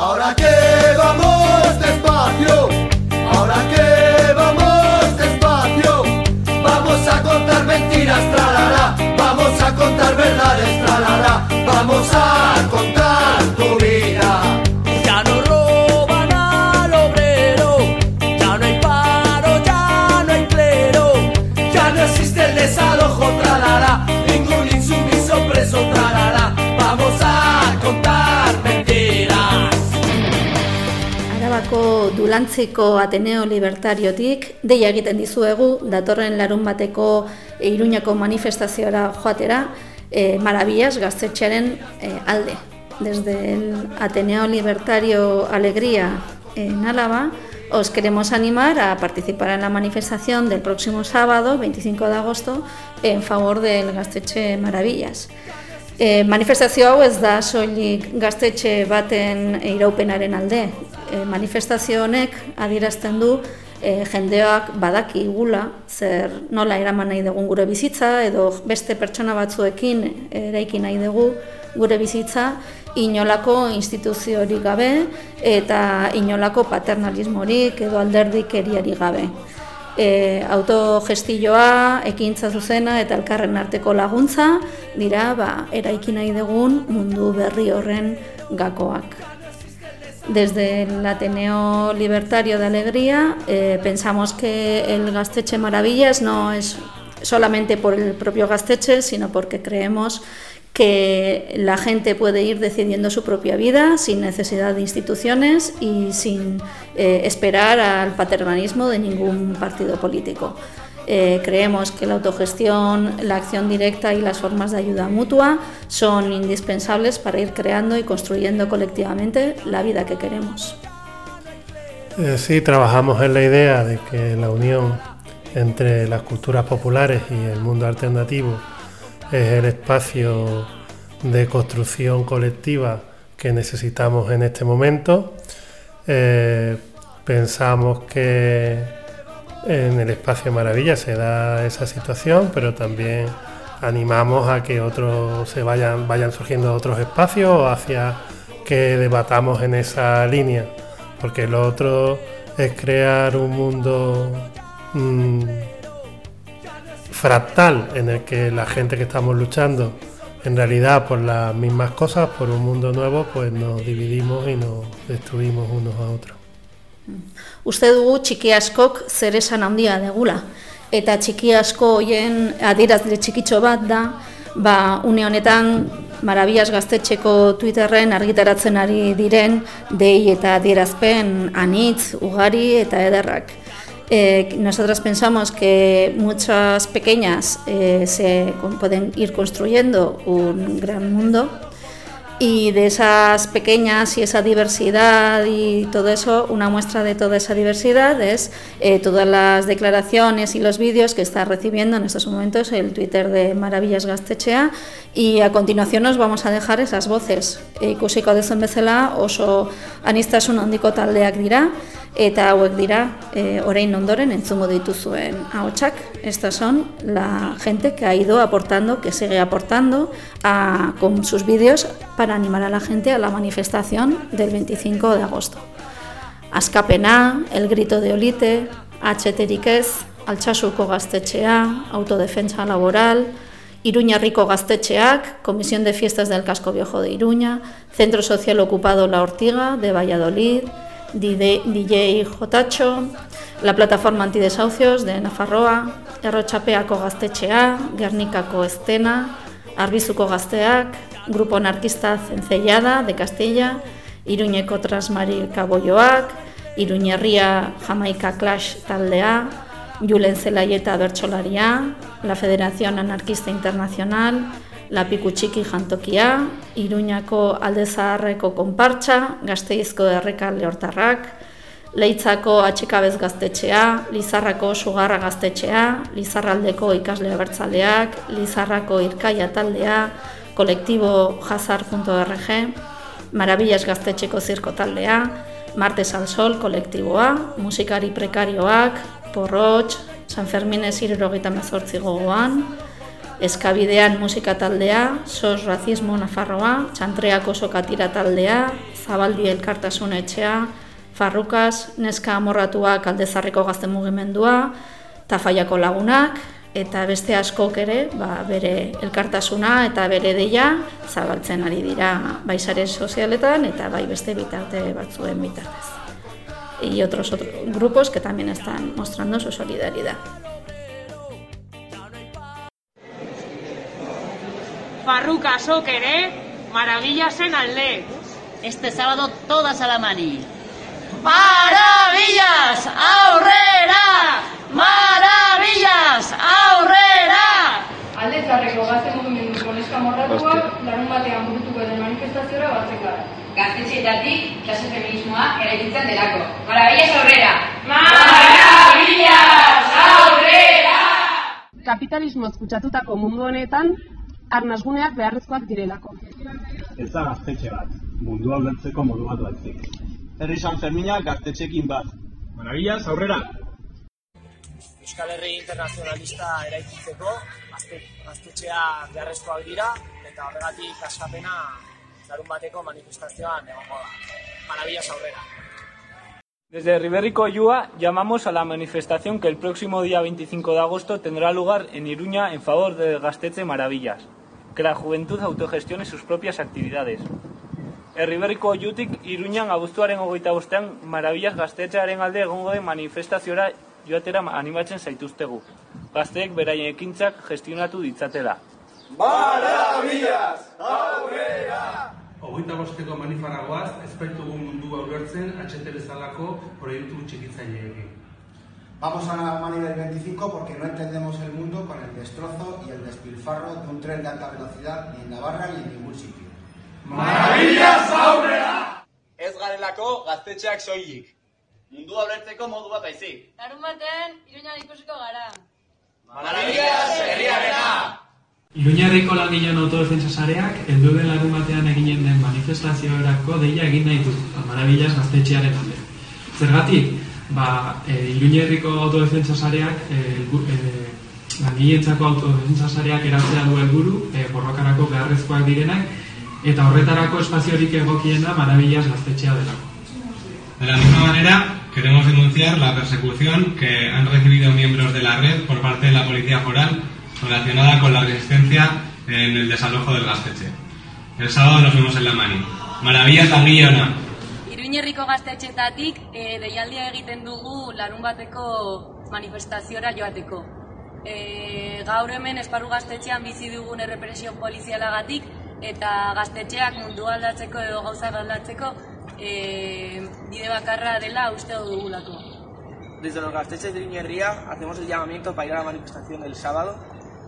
Ahora que Dulantziko Ateneo Libertariotik deia egiten dizuegu datorren larun bateko e, Iruñako manifestaziora joatera e, Maravillas gaztetxearen e, alde. Desde el Ateneo Libertario Alegría en Álava os queremos animar a participar en la manifestación del próximo sábado, 25 de agosto, en favor del Gaztetxe Maravillas. E, manifestazio hau ez da soilik gaztetxe baten iraupenaren alde. E, manifestazio honek adierazten du e, jendeak badaki gula zer nola eraman nahi dugun gure bizitza edo beste pertsona batzuekin eraiki nahi dugu gure bizitza inolako instituziorik gabe eta inolako paternalismorik edo alderdikeriarik gabe e, autogestioa, ekintza zuzena eta elkarren arteko laguntza dira ba, eraiki nahi dugun mundu berri horren gakoak. Desde el Ateneo Libertario de Alegría eh, pensamos que el Gasteche Maravillas no es solamente por el propio Gasteche, sino porque creemos que la gente puede ir decidiendo su propia vida sin necesidad de instituciones y sin eh, esperar al paternalismo de ningún partido político. Eh, creemos que la autogestión, la acción directa y las formas de ayuda mutua son indispensables para ir creando y construyendo colectivamente la vida que queremos. Eh, sí, trabajamos en la idea de que la unión entre las culturas populares y el mundo alternativo es el espacio de construcción colectiva que necesitamos en este momento. Eh, pensamos que en el espacio Maravilla se da esa situación, pero también animamos a que otros se vayan, vayan surgiendo otros espacios hacia que debatamos en esa línea, porque lo otro es crear un mundo mmm, fractal en el que la gente que estamos luchando en realidad por las mismas cosas, por un mundo nuevo, pues nos dividimos y nos destruimos unos a otros. Uste dugu txiki askok zer esan handia degula. Eta txiki asko hoien adierazle txikitxo bat da, ba, une honetan Marabillas gaztetxeko Twitterren argitaratzen ari diren dei eta adierazpen anitz, ugari eta ederrak. Eh, nosotros pensamos que muchas pequeñas eh, se pueden ir construyendo un gran mundo y de esas pequeñas y esa diversidad y todo eso, una muestra de toda esa diversidad es eh, todas las declaraciones y los vídeos que está recibiendo en estos momentos el Twitter de Maravillas Gastechea y a continuación nos vamos a dejar esas voces. Ikusiko dezen bezala oso anistasun handiko taldeak dira eta hauek dira e, orain ondoren entzungo dituzuen ahotsak. Estas son la gente que ha ido aportando, que sigue aportando a, con sus vídeos para animar a la gente a la manifestación del 25 de agosto. Azkapena, El Grito de Olite, Atxeterik ez, Altxasuko gaztetxea, Autodefensa Laboral, Iruñarriko gaztetxeak, Comisión de Fiestas del Casco Viejo de Iruña, Centro Social Ocupado La Ortiga de Valladolid, DJ Jotacho, la Plataforma Antidesahucios de Nafarroa, Errotxapeako gaztetxea, Gernikako Estena, Arbizuko gazteak, Grupo Anarquista Cencellada de Castilla, Iruñeko Trasmari Kaboioak, Iruñerria Jamaika Clash taldea, Julen Zelaieta Bertxolaria, la Federación Anarquista Internacional, la Pikutxiki jantokia, Iruñako Aldezaharreko konpartxa, Gazteizko Erreka Lehortarrak, Leitzako Atxikabez gaztetxea, Lizarrako Sugarra gaztetxea, Lizarraldeko ikasle abertzaleak, Lizarrako Irkaia taldea, kolektibo jazar.org, Marabillas gaztetxeko zirko taldea, Martes al Sol kolektiboa, musikari prekarioak, Porrotx, San Fermines irurogeita mezortzi gogoan, Eskabidean musika taldea, Sos Racismo Nafarroa, Txantreak oso katira taldea, Zabaldi Elkartasun etxea, Farrukas, Neska Amorratuak Aldezarriko gazte mugimendua, Tafaiako lagunak, eta beste askok ere, ba, bere elkartasuna eta bere deia zabaltzen ari dira bai sare sozialetan eta bai beste bitarte batzuen bitartez. Y otros, otros grupos que también están mostrando su solidaridad. Farrukasok ere, maravillasen alde. Este sábado todas a la mani. ¡Maravillas! ¡Aurrera! ¡Maravillas! ¡Aurrera! Aldetzarreko gazte mugimenduko neska morratuak larun batean burutuko den manifestazioa batzen gara. Gaztetxeetatik klase feminismoa eraikitzen delako. Maravillas aurrera! Maravillas! Aurrera! Kapitalismoz kutsatutako mundu honetan, arnazguneak beharrezkoak direlako. Ez da gaztetxe bat, mundua ulertzeko modu bat baizik. Herri San Fermina gaztetxekin bat. Maravillas, aurrera! Euskal Herri Internazionalista eraikitzeko gazte, gaztetxea beharrezkoak dira eta horregatik askapena larun bateko manifestazioan egongo da. Maravillas aurrera! Desde Riberrico Ayúa llamamos a la manifestación que el próximo día 25 de agosto tendrá lugar en Iruña en favor de Gasteche Maravillas, que la juventud autogestione sus propias actividades. Herriberriko Oiutik Iruñan abuztuaren hogeita bostean Maravillas gaztetxearen alde egongo den manifestaziora joatera animatzen zaituztegu. Gazteek beraien ekintzak gestionatu ditzatela. Maravillas! Aurrera! Hogeita bosteko manifaragoaz, ezpaitugu mundua ulertzen HT bezalako proiektu txikitzaileekin. Vamos a la mani del 25 porque no entendemos el mundo con el destrozo y el despilfarro de un tren de alta velocidad ni en Navarra ni en ningún sitio. Maravillas aurrera! Ez garelako gaztetxeak soilik. Mundua ulertzeko modu bat baizik. Larun batean, iruñan ikusiko gara. Maravillas herriarena! Iruñarriko langilean autodefentsa sareak, heldu den larun batean eginen den manifestazioerako deia egin nahi du, Maravillas gaztetxearen alde. Zergatik, ba, e, Iruñerriko autodefentsa sareak, e, e, langileentzako autodefentsa sareak eratzea du helburu, e, borrokarako beharrezkoak direnak, eta horretarako espaziorik egokiena Maravillas gaztetxea delako. De la misma manera, queremos denunciar la persecución que han recibido miembros de la red por parte de la Policía Foral relacionada con la resistencia en el desalojo del Gasteche. El sábado nos vemos en la mani. Maravillas langileona! Iruñerriko gaztetxetatik e, deialdia egiten dugu larun bateko manifestaziora joateko. E, gaur hemen esparru gaztetxean bizi dugun errepresio polizialagatik eta gaztetxeak mundu aldatzeko edo gauzak aldatzeko e, bide bakarra dela uste dugulako. Desde los gasteches de Iñerría hacemos el llamamiento para ir a la manifestación del sábado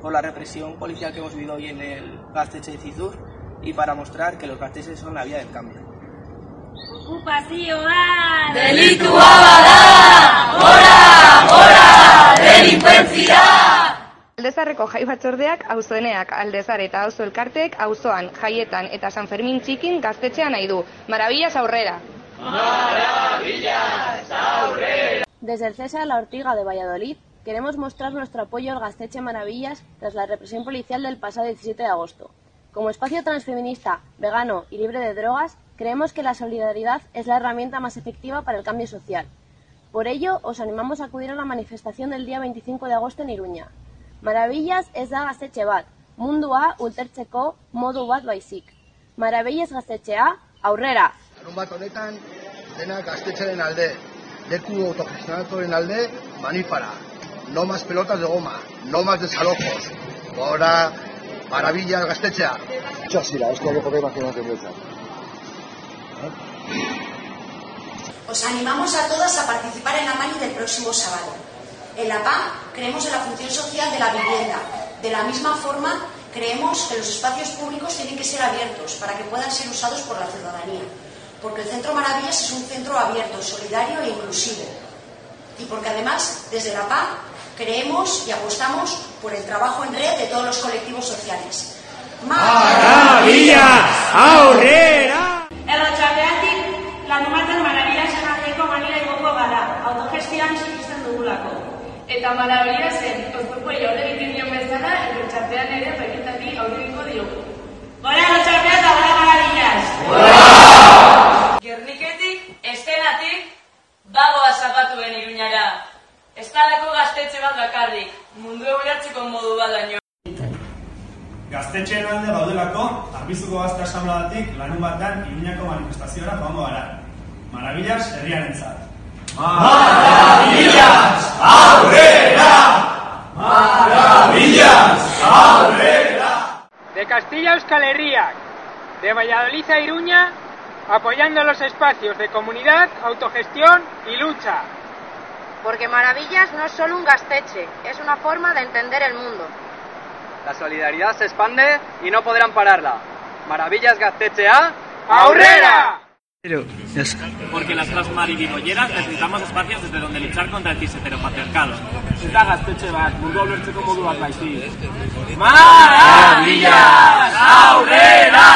por la represión policial que hemos vivido hoy en el gasteche de Cizur y para mostrar que los gasteches son la vía del cambio. Okupazioa! Delitua bada! Gora! Gora! Delinkuentzia! Aldezarreko jai batzordeak auzoeneak aldezar eta auzo elkarteek auzoan, jaietan eta San Fermin txikin gaztetxea nahi du. Maravillas aurrera! Maravillas aurrera! Desde el César La Ortiga de Valladolid queremos mostrar nuestro apoyo al Gasteche Maravillas tras la represión policial del pasado 17 de agosto. Como espacio transfeminista, vegano y libre de drogas, creemos que la solidaridad es la herramienta más efectiva para el cambio social. Por ello, os animamos a acudir a la manifestación del día 25 de agosto en Iruña. Maravillas ez da gaztetxe bat, mundua ultertzeko modu bat baizik. Maravillas gaztetxea, aurrera! Larun bat honetan, denak gaztetxearen alde, leku autogestionatuaren alde, manifara. No más pelotas de goma, no más desalojos. Ahora, maravillas gaztetxea. Mucho así, la hostia que podemos imaginar mucho. Os animamos a todas a participar en la mani del próximo sábado. En la PAM creemos en la función social de la vivienda. De la misma forma, creemos que los espacios públicos tienen que ser abiertos para que puedan ser usados por la ciudadanía. Porque el Centro Maravillas es un centro abierto, solidario e inclusivo. Y porque además, desde la PAM, creemos y apostamos por el trabajo en red de todos los colectivos sociales. ¡Maravillas! ¡Aurrera! Eta marabila zen, oztopuei aurre egiten dion bezala, eta txartean ere paiketati aurre egingo diogu. Gora lotxarpea eta gora marabillas! Gerniketik, estenatik, bagoa zapatuen iruñara. Ez talako gaztetxe bat bakarrik, mundu ulertzeko modu bat baino. Gaztetxeen alde gaudelako, arbizuko gazte asambladatik larun batean Iruñako manifestaziora joango gara. Marabillas herriaren zat. Maravillas, aurrera! Maravillas, aurrera! De Castilla a Euskal Herriak, de Valladolid a Iruña, apoyando los espacios de comunidad, autogestión y lucha. Porque Maravillas no es solo un gasteche, es una forma de entender el mundo. La solidaridad se expande y no podrán pararla. Maravillas Gaztetxea, ¡Aurrera! Porque las transmaribilloyeras necesitamos espacios desde donde luchar contra el ciseteropatriarcado. Ez da gaztetxe bat, mundu ulertzeko modu bat baizik. Maravillas, aurrera!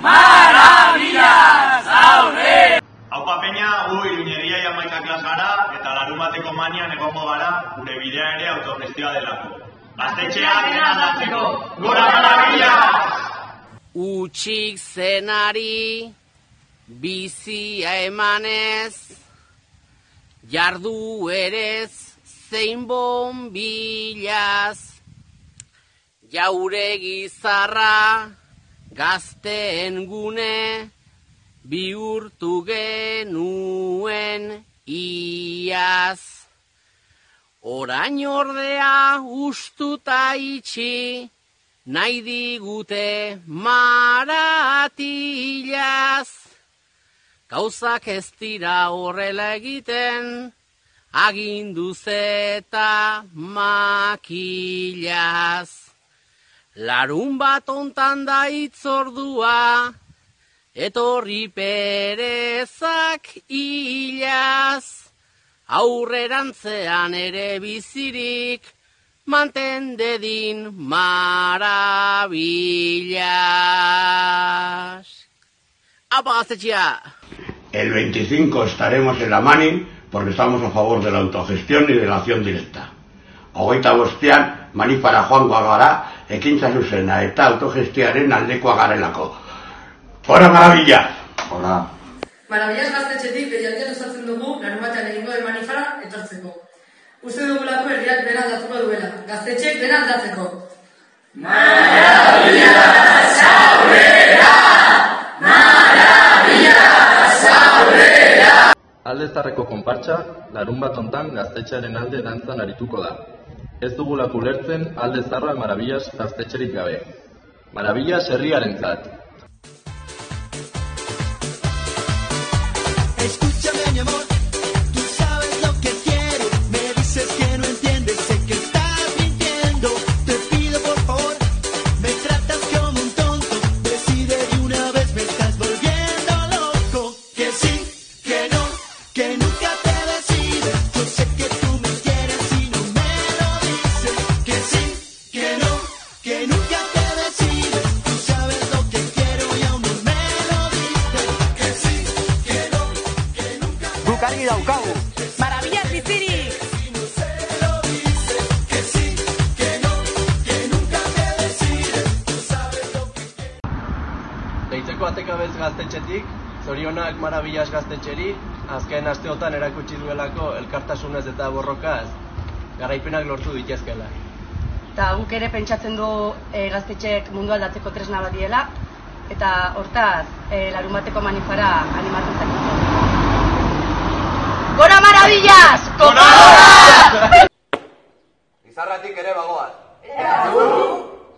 Maravillas, aurrera! Haupa peña, gu iruñeria jamaika klas gara, eta larun bateko manian egongo gara, gure bidea ere autogestioa delako. Gaztetxeak dena aldatzeko, gora maravillas! Utxik zenari bizia emanez, jardu erez zein bonbilaz, jaure gizarra gazteen gune bihurtu genuen iaz. Orain ordea ustuta itxi, nahi digute maratilaz. Gauzak ez dira horrela egiten, aginduz eta makilaz. Larun bat ontan da itzordua, etorri perezak hilaz. Aurrerantzean ere bizirik, manten dedin maravillas. Apa gaztetxea! El 25 estaremos en la Mani porque estamos a favor de la autogestión y de la acción directa. Hogeita bostean, manifara joangoa gara, ekintza zuzena eta autogestioaren aldekoa garelako. Fora maravilla! Fora. Maravillas gaztetxetik deialdian osatzen dugu larun batean egingo den manifara etortzeko. Uste dugulako herriak dena aldatuko duela, gaztetxek dena aldatzeko. Maravillas, Aldezarreko konpartsa, larun bat gaztetxearen alde dantzan arituko da. Ez dugulako ulertzen aldezarra marabillas gaztetxerik gabe. Marabillas herriaren zat. Escúchame mi amor, argi daukagu. Maravillas bizirik! Deitzeko atekabez gaztetxetik, zorionak marabillas gaztetxeri, azken asteotan erakutsi duelako elkartasunez eta borrokaz, garaipenak lortu ditezkela. Eta guk ere pentsatzen du e, gaztetxek mundu aldatzeko tresna bat diela, eta hortaz e, larun bateko manifara animatzen ¡Gora maravillas! Izarratik ere bagoaz.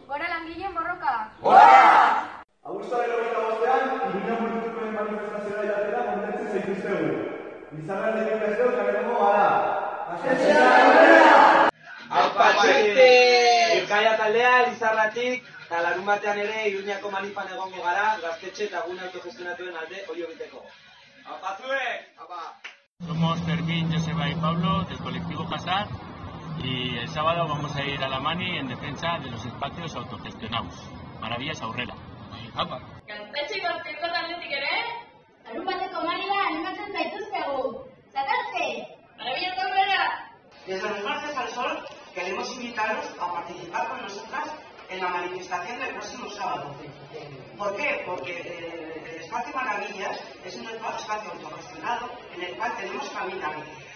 Gora langileen borroka! Abuztuaren hogeita bostean, Iruña Politikoen manifestazioa jatera kontentzen zaituztegu. Bizarren dedikazio jarriko gara. Aupatxete! Bizkaia taldea, Lizarratik, eta larun batean ere Iruñako manifan egongo gara, gaztetxe eta gune autogestionatuen alde hori egiteko. Apazue! Apa! Somos Fermín, Joseba y Pablo del colectivo Pasar y el sábado vamos a ir a la Mani en defensa de los espacios autogestionados. Maravillas Aurrera. Apa. Gaztetxeko zirko taldetik ere? Larun bateko maria animatzen zaituztegu. Zatartze! Maravillas aurrera! Desde los martes queremos invitaros a participar con nosotras en la manifestación del próximo sábado. ¿Por qué? Porque eh, Espacio Maravillas es un espacio autogestionado en el cual tenemos cabida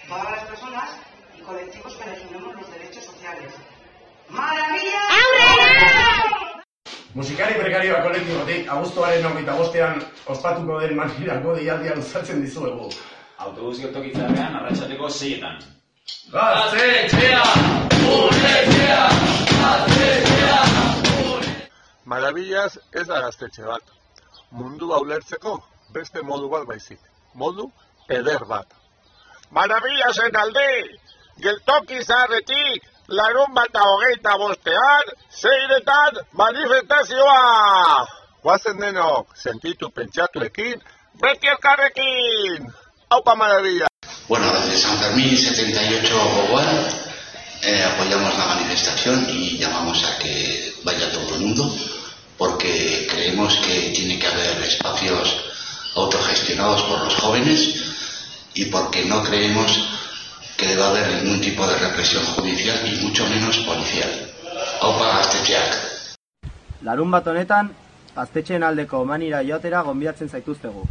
todas las personas y colectivos que defendemos los derechos sociales. ¡Maravilla! Musikari prekarioa kolektibotik, abuztuaren hogeita bostean ospatuko den manirako deialdia luzatzen dizuegu. Autobus geltokitzarrean arratsateko seietan. Gaztetxea! Gaztetxea! Gaztetxea! Maravillas ez da gaztetxe bat. Mundua ulertzeko beste modu bat baizik. Modu eder bat. Maravillasen alde! Geltoki zaharretik larun bata hogeita bostean, zeiretan manifestazioa! Guazen denok, sentitu pentsatuekin, beti elkarrekin! Aupa maravilla! Bueno, desde San Fermín 78 Bogual eh, apoyamos la manifestación y llamamos a que vaya todo el mundo porque creemos que tiene que haber espacios autogestionados por los jóvenes y porque no creemos que deba haber ningún tipo de represión judicial y mucho menos policial. Aupa gaztetxeak. Larun bat honetan, gaztetxeen aldeko manira joatera gonbidatzen zaituztegu.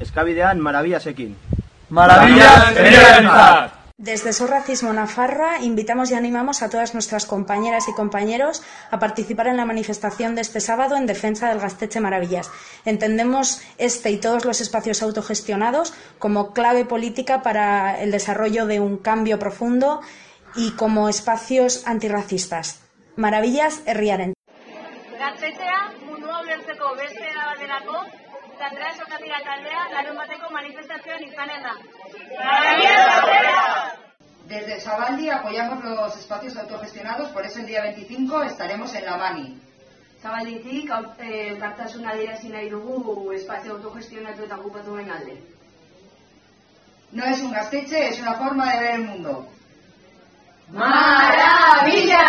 Eskabidean marabillasekin. Maravillas Benerentzat! Desde So Racismo Nafarroa invitamos y animamos a todas nuestras compañeras y compañeros a participar en la manifestación de este sábado en defensa del Gasteche Maravillas. Entendemos este y todos los espacios autogestionados como clave política para el desarrollo de un cambio profundo y como espacios antirracistas. Maravillas herriaren. Desde Sabaldi apoyamos los espacios autogestionados, por eso el día 25 estaremos en la MANI. Zabalditik, eh, elkartasuna adierazi nahi dugu espazio autogestionatu eta okupatuen alde. No es un gasteche, es una forma de ver el mundo. ¡Maravilla!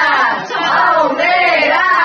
¡Aurrera!